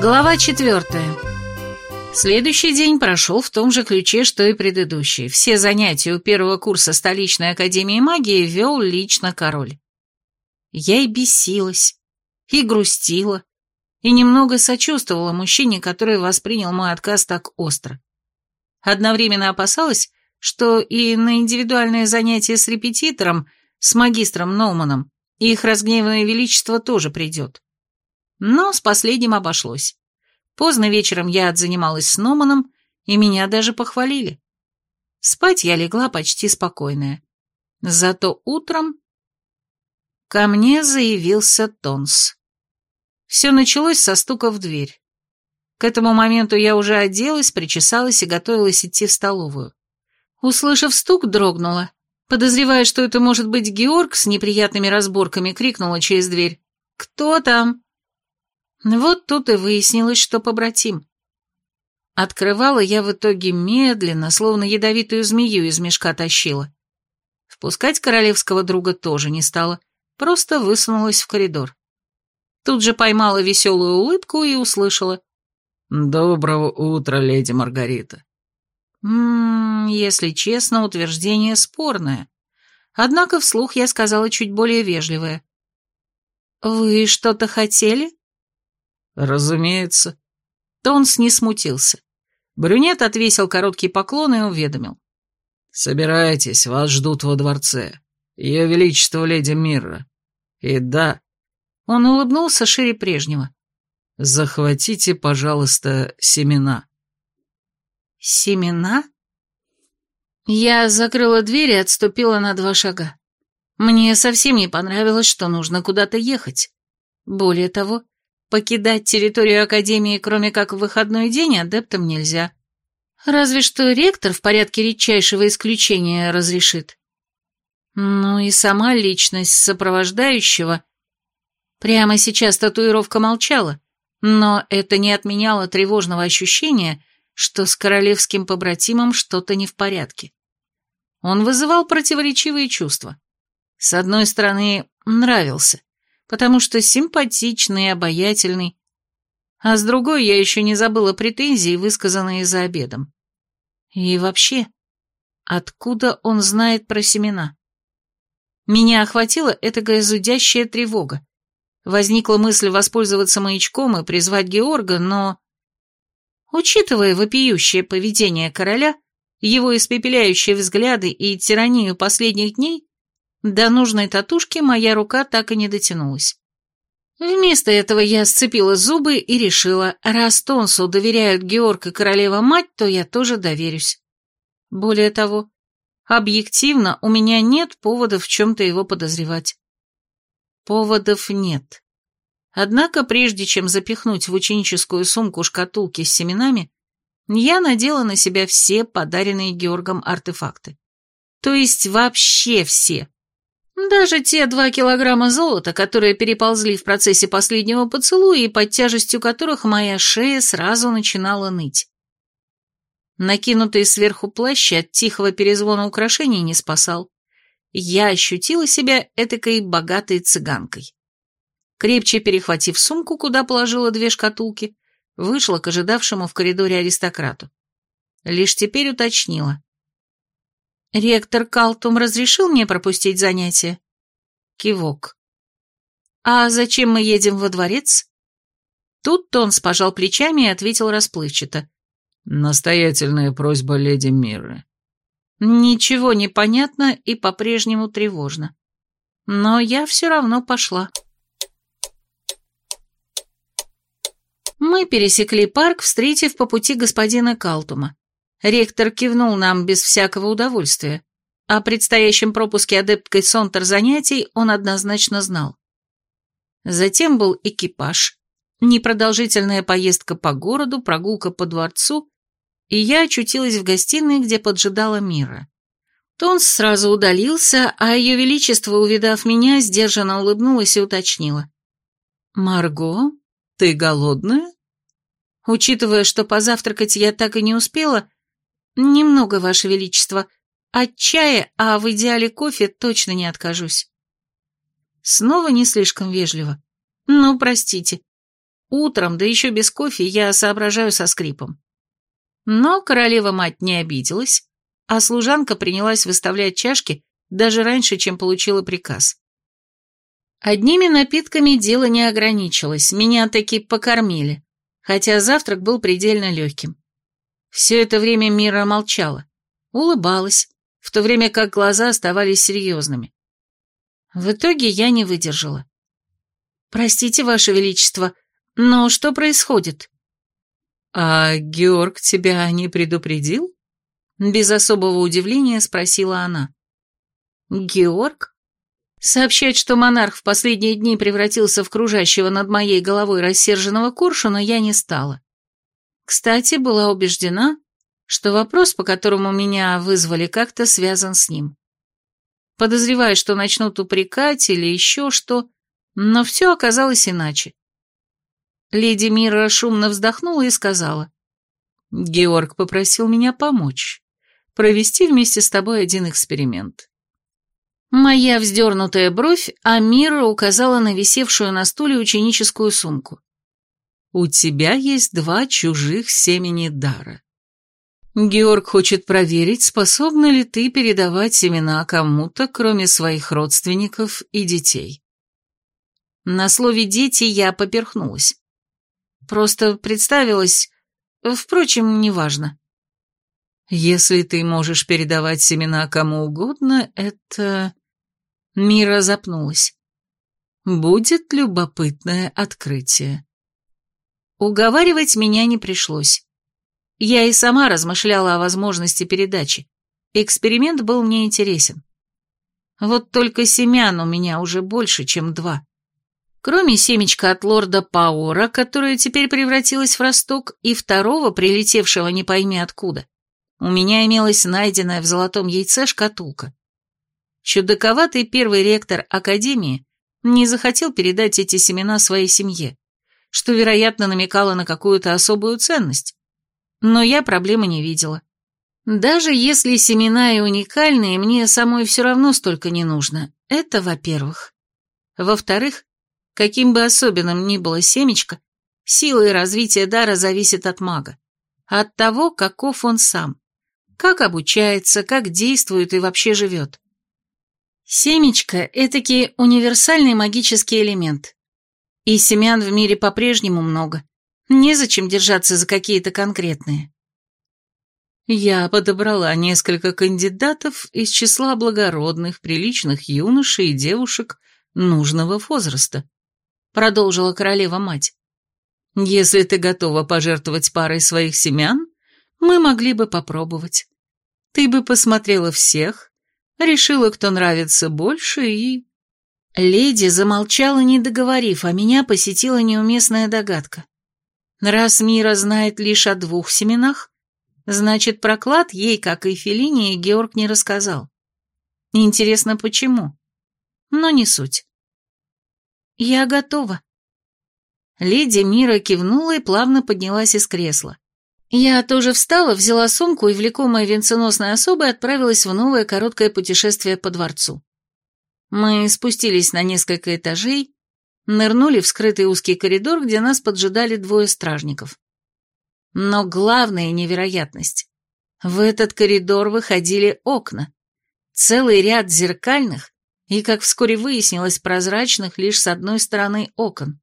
Глава четвертая. Следующий день прошел в том же ключе, что и предыдущий. Все занятия у первого курса столичной академии магии вел лично король. Я и бесилась, и грустила, и немного сочувствовала мужчине, который воспринял мой отказ так остро. Одновременно опасалась, что и на индивидуальные занятия с репетитором, с магистром Ноуманом, их разгневанное величество тоже придет. Но с последним обошлось. Поздно вечером я отзанималась с Номаном, и меня даже похвалили. Спать я легла почти спокойная. Зато утром ко мне заявился Тонс. Все началось со стука в дверь. К этому моменту я уже оделась, причесалась и готовилась идти в столовую. Услышав стук, дрогнула. Подозревая, что это может быть Георг с неприятными разборками, крикнула через дверь. «Кто там?» Вот тут и выяснилось, что побратим. Открывала я в итоге медленно, словно ядовитую змею из мешка тащила. Впускать королевского друга тоже не стала, просто высунулась в коридор. Тут же поймала веселую улыбку и услышала. «Доброго утра, леди Маргарита». Ммм, если честно, утверждение спорное. Однако вслух я сказала чуть более вежливое. «Вы что-то хотели?» «Разумеется». Тонс не смутился. Брюнет отвесил короткий поклон и уведомил. «Собирайтесь, вас ждут во дворце. Ее Величество Леди Мирра. И да...» Он улыбнулся шире прежнего. «Захватите, пожалуйста, семена». «Семена?» Я закрыла дверь и отступила на два шага. Мне совсем не понравилось, что нужно куда-то ехать. Более того, Покидать территорию Академии, кроме как в выходной день, адептам нельзя. Разве что ректор в порядке редчайшего исключения разрешит. Ну и сама личность сопровождающего. Прямо сейчас татуировка молчала, но это не отменяло тревожного ощущения, что с королевским побратимом что-то не в порядке. Он вызывал противоречивые чувства. С одной стороны, нравился потому что симпатичный и обаятельный. А с другой я еще не забыла претензии, высказанные за обедом. И вообще, откуда он знает про семена? Меня охватила этакая зудящая тревога. Возникла мысль воспользоваться маячком и призвать Георга, но... Учитывая вопиющее поведение короля, его испепеляющие взгляды и тиранию последних дней, до нужной татушки моя рука так и не дотянулась. Вместо этого я сцепила зубы и решила, раз Тонсу доверяют Георг и королева-мать, то я тоже доверюсь. Более того, объективно у меня нет поводов в чем-то его подозревать. Поводов нет. Однако, прежде чем запихнуть в ученическую сумку шкатулки с семенами, я надела на себя все подаренные Георгом артефакты. То есть вообще все. Даже те два килограмма золота, которые переползли в процессе последнего поцелуя и под тяжестью которых моя шея сразу начинала ныть. Накинутый сверху плащ от тихого перезвона украшений не спасал. Я ощутила себя этакой богатой цыганкой. Крепче перехватив сумку, куда положила две шкатулки, вышла к ожидавшему в коридоре аристократу. Лишь теперь уточнила. Ректор Калтум разрешил мне пропустить занятия? Кивок. А зачем мы едем во дворец? Тут Тонс пожал плечами и ответил расплывчато. Настоятельная просьба леди Мирры. Ничего не понятно и по-прежнему тревожно. Но я все равно пошла. Мы пересекли парк, встретив по пути господина Калтума. Ректор кивнул нам без всякого удовольствия. О предстоящем пропуске адепткой Сонтер занятий он однозначно знал. Затем был экипаж, непродолжительная поездка по городу, прогулка по дворцу, и я очутилась в гостиной, где поджидала Мира. Тонс сразу удалился, а ее величество, увидав меня, сдержанно улыбнулась и уточнила. «Марго, ты голодная?» Учитывая, что позавтракать я так и не успела, «Немного, Ваше Величество. От чая, а в идеале кофе точно не откажусь». Снова не слишком вежливо. «Ну, простите. Утром, да еще без кофе, я соображаю со скрипом. Но королева-мать не обиделась, а служанка принялась выставлять чашки даже раньше, чем получила приказ. Одними напитками дело не ограничилось, меня таки покормили, хотя завтрак был предельно легким. Все это время Мира молчала, улыбалась, в то время как глаза оставались серьезными. В итоге я не выдержала. «Простите, Ваше Величество, но что происходит?» «А Георг тебя не предупредил?» Без особого удивления спросила она. «Георг?» Сообщать, что монарх в последние дни превратился в кружащего над моей головой рассерженного коршуна, я не стала. Кстати, была убеждена, что вопрос, по которому меня вызвали, как-то связан с ним. Подозреваю, что начнут упрекать или еще что, но все оказалось иначе. Леди Мира шумно вздохнула и сказала. «Георг попросил меня помочь, провести вместе с тобой один эксперимент». Моя вздернутая бровь, а Мира указала на висевшую на стуле ученическую сумку. «У тебя есть два чужих семени дара. Георг хочет проверить, способна ли ты передавать семена кому-то, кроме своих родственников и детей». На слове «дети» я поперхнулась. Просто представилась... Впрочем, неважно. Если ты можешь передавать семена кому угодно, это... Мира запнулась. Будет любопытное открытие. Уговаривать меня не пришлось. Я и сама размышляла о возможности передачи. Эксперимент был мне интересен. Вот только семян у меня уже больше, чем два. Кроме семечка от лорда Паура, которое теперь превратилось в росток, и второго, прилетевшего не пойми откуда, у меня имелась найденная в золотом яйце шкатулка. Чудаковатый первый ректор Академии не захотел передать эти семена своей семье, что, вероятно, намекало на какую-то особую ценность. Но я проблемы не видела. Даже если семена и уникальные, мне самой все равно столько не нужно. Это во-первых. Во-вторых, Каким бы особенным ни было семечко, сила и развитие дара зависит от мага. От того, каков он сам. Как обучается, как действует и вообще живет. Семечко – этакий универсальный магический элемент. И семян в мире по-прежнему много. Незачем держаться за какие-то конкретные. Я подобрала несколько кандидатов из числа благородных, приличных юношей и девушек нужного возраста продолжила королева-мать. «Если ты готова пожертвовать парой своих семян, мы могли бы попробовать. Ты бы посмотрела всех, решила, кто нравится больше, и...» Леди замолчала, не договорив, а меня посетила неуместная догадка. Раз Мира знает лишь о двух семенах, значит, проклад ей, как и Фелине, Георг не рассказал. Интересно, почему? Но не суть. «Я готова». Леди Мира кивнула и плавно поднялась из кресла. Я тоже встала, взяла сумку и, влекомая венценосной особой, отправилась в новое короткое путешествие по дворцу. Мы спустились на несколько этажей, нырнули в скрытый узкий коридор, где нас поджидали двое стражников. Но главная невероятность. В этот коридор выходили окна. Целый ряд зеркальных, и, как вскоре выяснилось, прозрачных лишь с одной стороны окон.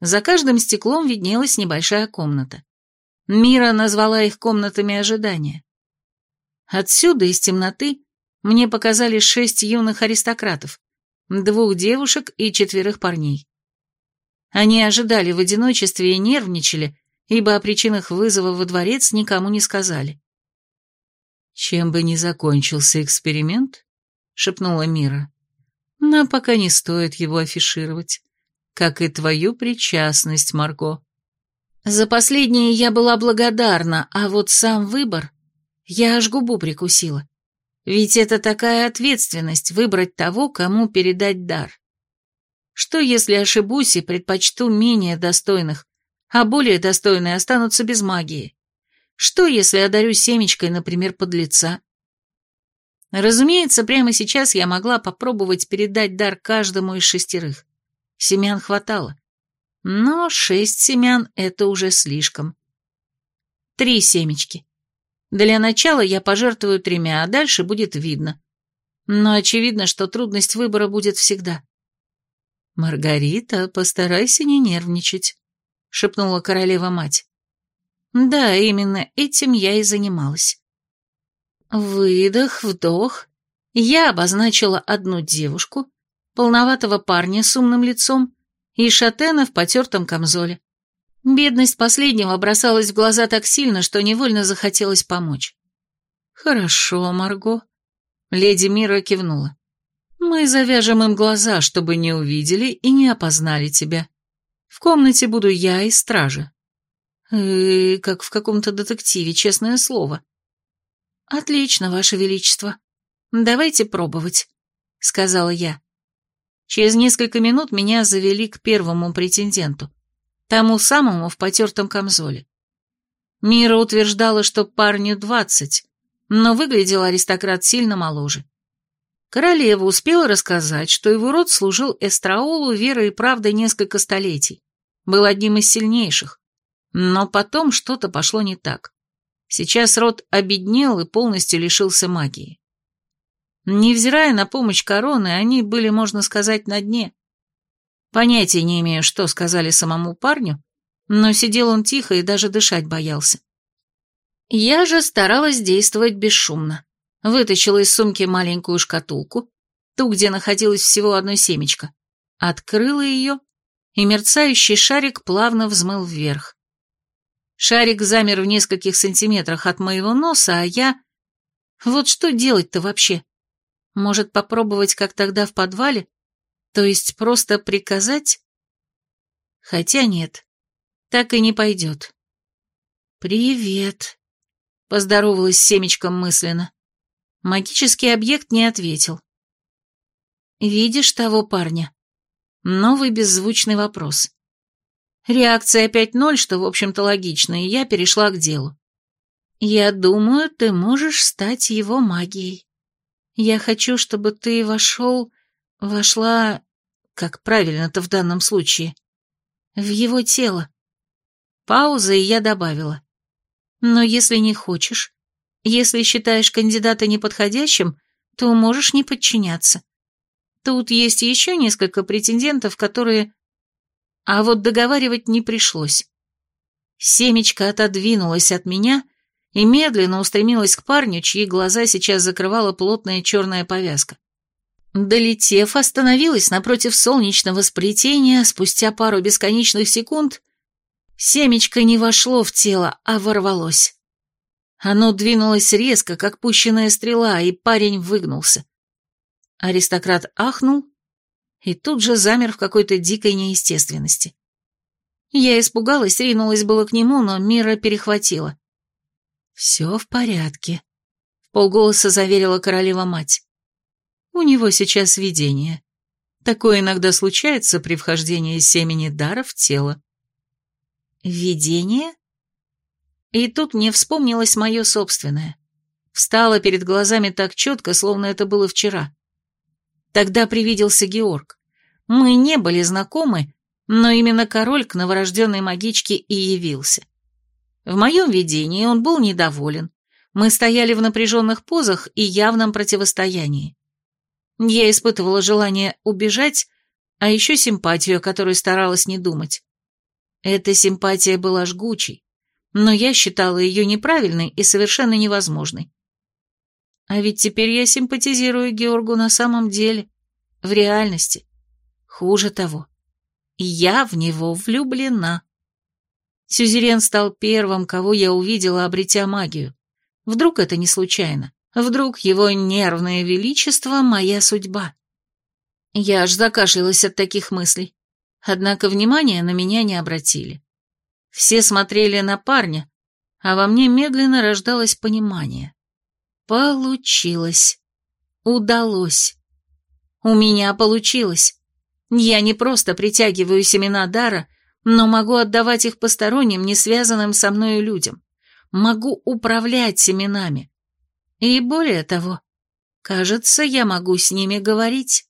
За каждым стеклом виднелась небольшая комната. Мира назвала их комнатами ожидания. Отсюда, из темноты, мне показали шесть юных аристократов, двух девушек и четверых парней. Они ожидали в одиночестве и нервничали, ибо о причинах вызова во дворец никому не сказали. Чем бы ни закончился эксперимент, шепнула Мира. Но пока не стоит его афишировать, как и твою причастность, Марго. За последнее я была благодарна, а вот сам выбор... Я аж губу прикусила. Ведь это такая ответственность выбрать того, кому передать дар. Что, если ошибусь и предпочту менее достойных, а более достойные останутся без магии? Что, если одарю семечкой, например, подлеца? Разумеется, прямо сейчас я могла попробовать передать дар каждому из шестерых. Семян хватало. Но шесть семян — это уже слишком. Три семечки. Для начала я пожертвую тремя, а дальше будет видно. Но очевидно, что трудность выбора будет всегда. «Маргарита, постарайся не нервничать», — шепнула королева-мать. Да, именно этим я и занималась. Выдох, вдох. Я обозначила одну девушку, полноватого парня с умным лицом и шатена в потертом камзоле. Бедность последнего бросалась в глаза так сильно, что невольно захотелось помочь. «Хорошо, Марго», — леди Мира кивнула. «Мы завяжем им глаза, чтобы не увидели и не опознали тебя. В комнате буду я и стража». «Э, как в каком-то детективе, честное слово». «Отлично, Ваше Величество. Давайте пробовать», — сказала я. Через несколько минут меня завели к первому претенденту, тому самому в потертом камзоле. Мира утверждала, что парню двадцать, но выглядел аристократ сильно моложе. Королева успела рассказать, что его род служил Эстраолу верой и правдой несколько столетий, был одним из сильнейших, но потом что-то пошло не так. Сейчас род обеднел и полностью лишился магии. Невзирая на помощь короны, они были, можно сказать, на дне. Понятия не имею, что сказали самому парню, но сидел он тихо и даже дышать боялся. Я же старалась действовать бесшумно. Вытащила из сумки маленькую шкатулку, ту, где находилось всего одно семечко, открыла ее, и мерцающий шарик плавно взмыл вверх. Шарик замер в нескольких сантиметрах от моего носа, а я... Вот что делать-то вообще? Может, попробовать, как тогда в подвале? То есть просто приказать? Хотя нет, так и не пойдет. «Привет», — поздоровалась с семечком мысленно. Магический объект не ответил. «Видишь того парня?» Новый беззвучный вопрос. Реакция опять ноль, что, в общем-то, логично, и я перешла к делу. «Я думаю, ты можешь стать его магией. Я хочу, чтобы ты вошел, вошла, как правильно-то в данном случае, в его тело». Пауза, и я добавила. «Но если не хочешь, если считаешь кандидата неподходящим, то можешь не подчиняться. Тут есть еще несколько претендентов, которые а вот договаривать не пришлось. Семечко отодвинулось от меня и медленно устремилась к парню, чьи глаза сейчас закрывала плотная черная повязка. Долетев, остановилась напротив солнечного сплетения, спустя пару бесконечных секунд семечко не вошло в тело, а ворвалось. Оно двинулось резко, как пущенная стрела, и парень выгнулся. Аристократ ахнул и тут же замер в какой-то дикой неестественности. Я испугалась, ринулась было к нему, но Мира перехватила. «Все в порядке», — полголоса заверила королева-мать. «У него сейчас видение. Такое иногда случается при вхождении семени дара в тело». «Видение?» И тут мне вспомнилось мое собственное. Встало перед глазами так четко, словно это было вчера. Тогда привиделся Георг. Мы не были знакомы, но именно король к новорожденной магичке и явился. В моем видении он был недоволен. Мы стояли в напряженных позах и явном противостоянии. Я испытывала желание убежать, а еще симпатию, о которой старалась не думать. Эта симпатия была жгучей, но я считала ее неправильной и совершенно невозможной. А ведь теперь я симпатизирую Георгу на самом деле, в реальности. Хуже того, я в него влюблена. Сюзерен стал первым, кого я увидела, обретя магию. Вдруг это не случайно? Вдруг его нервное величество — моя судьба? Я аж закашлялась от таких мыслей. Однако внимания на меня не обратили. Все смотрели на парня, а во мне медленно рождалось понимание. Получилось. Удалось. У меня получилось. Я не просто притягиваю семена дара, но могу отдавать их посторонним, не связанным со мною людям. Могу управлять семенами. И более того, кажется, я могу с ними говорить.